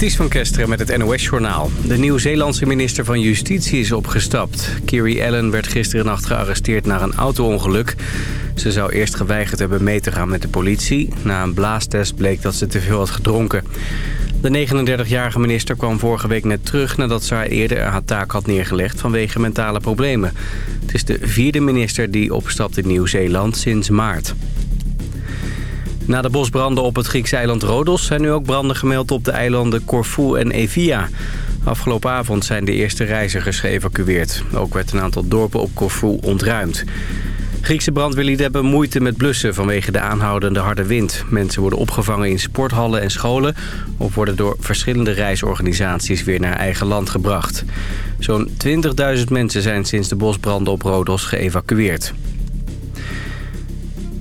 Ties van Kesteren met het NOS-journaal. De Nieuw-Zeelandse minister van Justitie is opgestapt. Kiri Allen werd gisteren nacht gearresteerd na een auto-ongeluk. Ze zou eerst geweigerd hebben mee te gaan met de politie. Na een blaastest bleek dat ze te veel had gedronken. De 39-jarige minister kwam vorige week net terug nadat ze haar eerder haar taak had neergelegd vanwege mentale problemen. Het is de vierde minister die opstapt in Nieuw-Zeeland sinds maart. Na de bosbranden op het Griekse eiland Rodos zijn nu ook branden gemeld op de eilanden Corfu en Evia. Afgelopen avond zijn de eerste reizigers geëvacueerd. Ook werd een aantal dorpen op Corfu ontruimd. Griekse brandweerlieden hebben moeite met blussen vanwege de aanhoudende harde wind. Mensen worden opgevangen in sporthallen en scholen... of worden door verschillende reisorganisaties weer naar eigen land gebracht. Zo'n 20.000 mensen zijn sinds de bosbranden op Rodos geëvacueerd.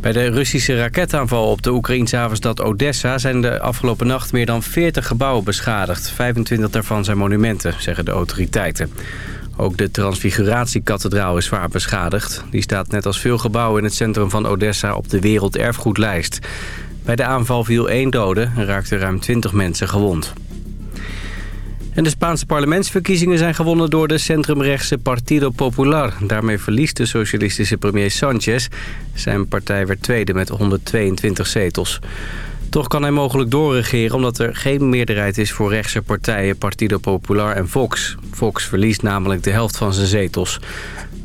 Bij de Russische raketaanval op de Oekraïnse havenstad Odessa... zijn de afgelopen nacht meer dan 40 gebouwen beschadigd. 25 daarvan zijn monumenten, zeggen de autoriteiten. Ook de Transfiguratiekathedraal is zwaar beschadigd. Die staat net als veel gebouwen in het centrum van Odessa op de werelderfgoedlijst. Bij de aanval viel één dode en raakten ruim 20 mensen gewond. De Spaanse parlementsverkiezingen zijn gewonnen door de centrumrechtse Partido Popular. Daarmee verliest de socialistische premier Sanchez. Zijn partij werd tweede met 122 zetels. Toch kan hij mogelijk doorregeren omdat er geen meerderheid is voor rechtse partijen Partido Popular en Vox. Vox verliest namelijk de helft van zijn zetels.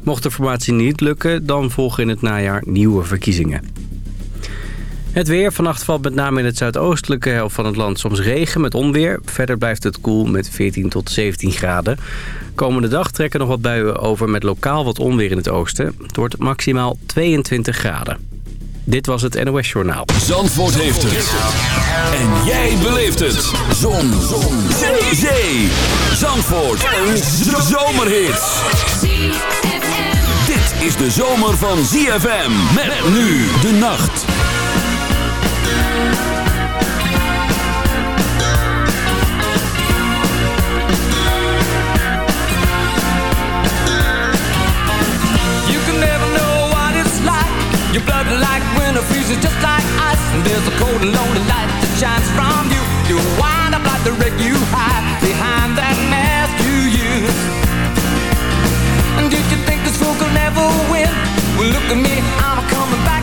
Mocht de formatie niet lukken, dan volgen in het najaar nieuwe verkiezingen. Het weer. Vannacht valt met name in het zuidoostelijke helft van het land soms regen met onweer. Verder blijft het koel met 14 tot 17 graden. Komende dag trekken nog wat buien over met lokaal wat onweer in het oosten. Het wordt maximaal 22 graden. Dit was het NOS Journaal. Zandvoort heeft het. En jij beleeft het. Zon. Zon. Zee. Zee. Zandvoort. Een zomerhit. Dit is de zomer van ZFM. Met nu de nacht. Look at me, I'm coming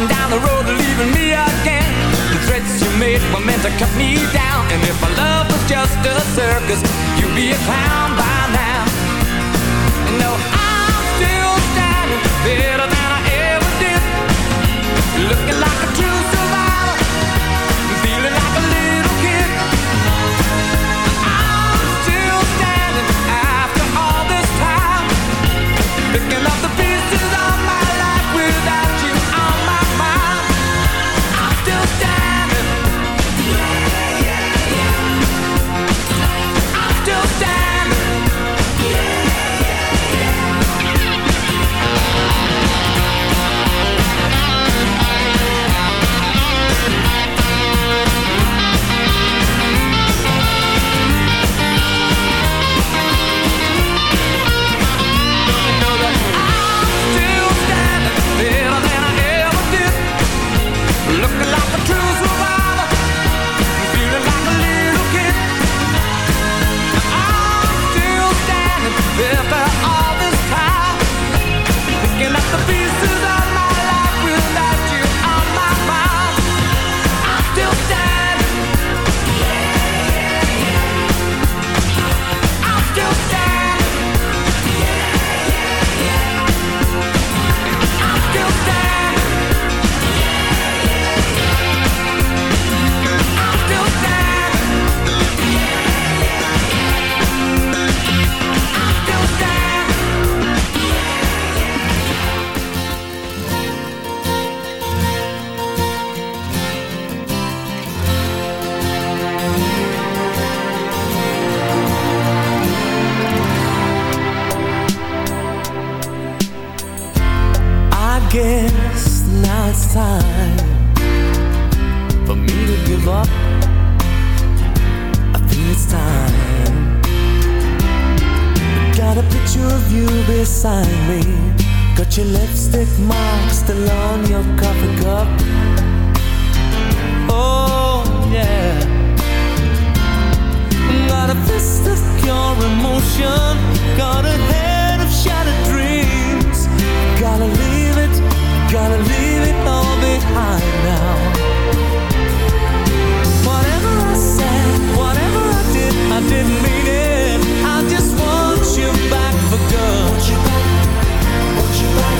You're down the road and leaving me again. The threats you made were meant to cut me down. And if my love was just a circus You'd be a clown by now lipstick marks still on your coffee cup. Oh, yeah. Got a fist of your emotion. Got a head of shattered dreams. Gotta leave it, gotta leave it all behind now. Whatever I said, whatever I did, I didn't mean it. I just want you back for good. Want you back. Want you back.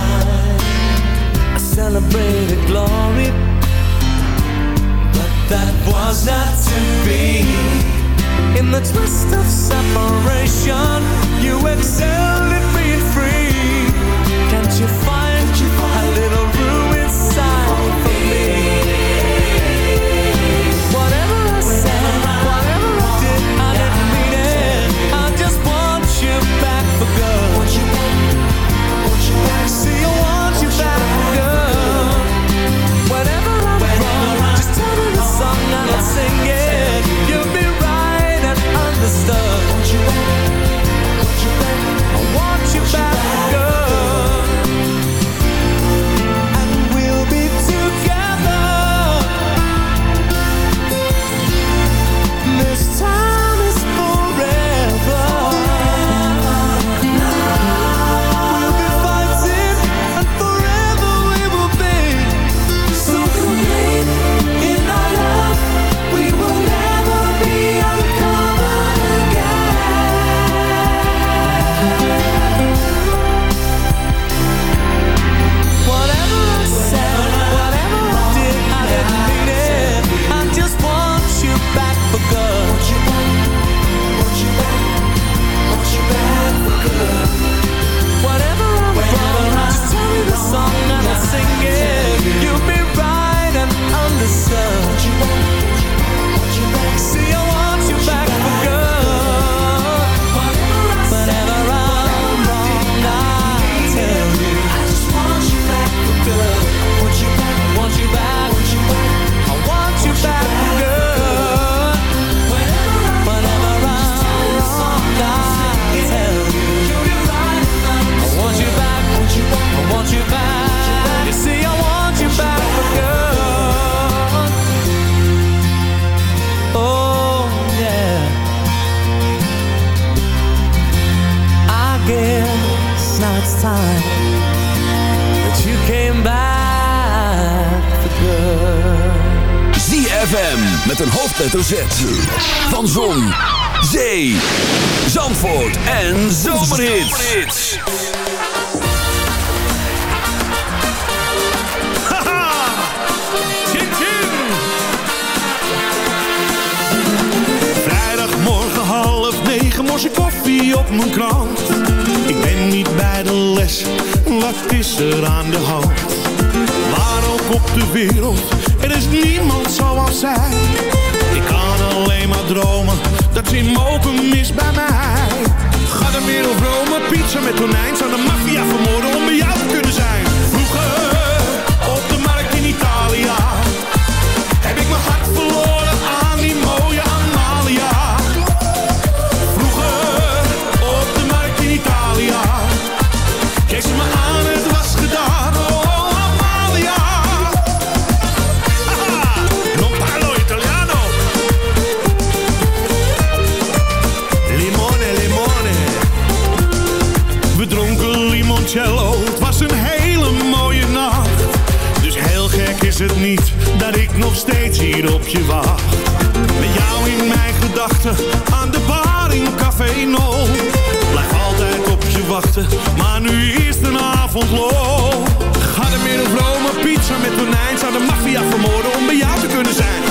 celebrated glory. But that was not to be. In the twist of separation You excelled wat is er aan de hand? Waar ook op de wereld, er is niemand zoals zij. Ik kan alleen maar dromen, dat ze mogen mis bij mij. Ga de wereld romen, pizza met tonijn, zou de maffia vermoorden om bij jou je wacht. Met jou in mijn gedachten, aan de bar in Café No. Blijf altijd op je wachten, maar nu is de avond lo. Ga een middelvlomen pizza met tonijn, zou de maffia vermoorden om bij jou te kunnen zijn.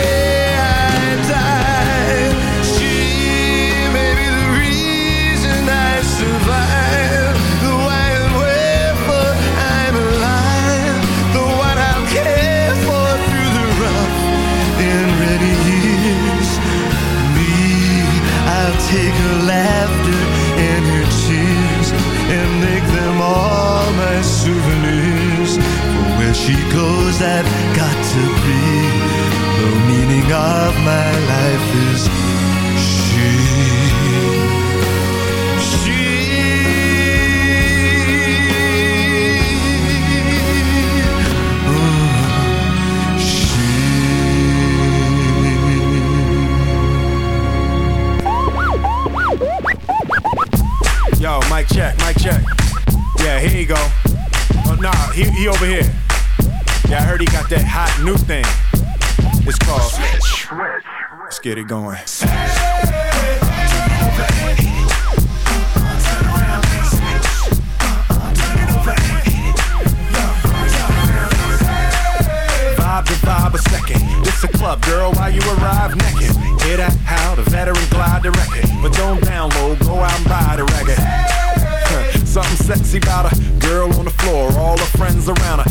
get it going. Vibe a second. This a club, girl, while you arrive naked. Hear that? How the veteran glide the record. But don't download, go out and buy the record. Something sexy about a girl on the floor, all her friends around her.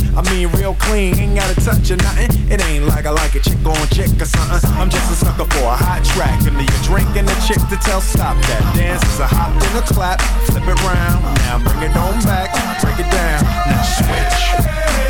Real clean, ain't gotta touch or nothing. It ain't like I like a chick on chick or something. I'm just a sucker for a hot track. And you drinking a chick to tell stop that. Dance is a hop and a clap, flip it round. Now bring it on back, break it down. Now switch.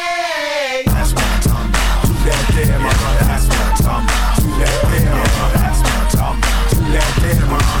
about.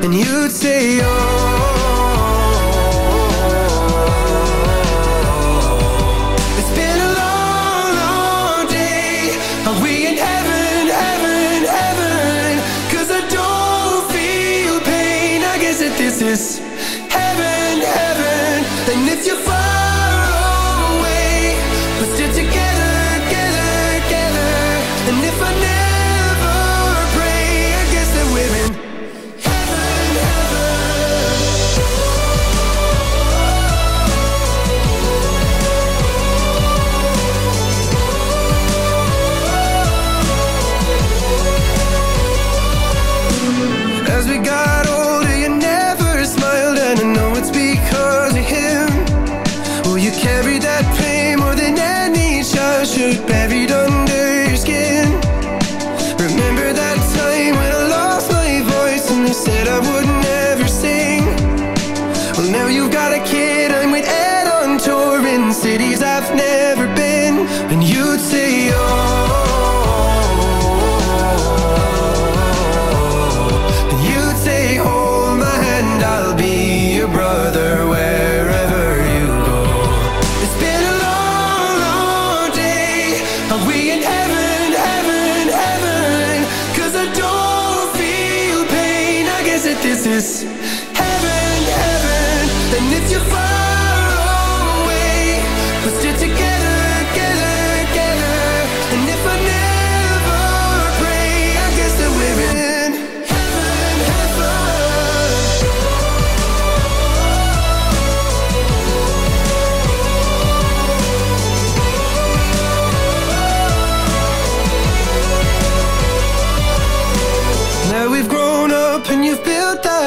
And you'd say, oh. It's been a long, long day. Are we in heaven, heaven, heaven? Cause I don't feel pain. I guess that this is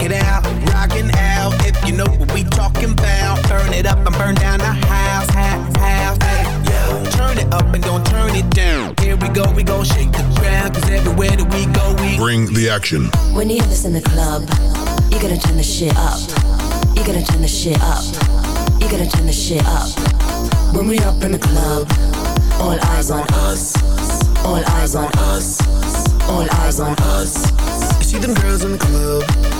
Rock it out, rockin' out. If you know what we talking about, turn it up and burn down the house, house, house. Hey, yo. Turn it up and don't turn it down. Here we go, we gon' shake the ground. Cause everywhere that we go, we Bring the action. When you have this in the club, you gotta turn the shit up. You gotta turn the shit up. You gotta turn the shit up. When we up in the club, all eyes on us. All eyes on us. All eyes on us. You see them girls in the club,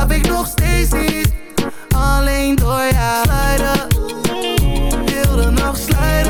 slaap ik nog steeds niet. Alleen door jou Slijden Heel de nacht slijden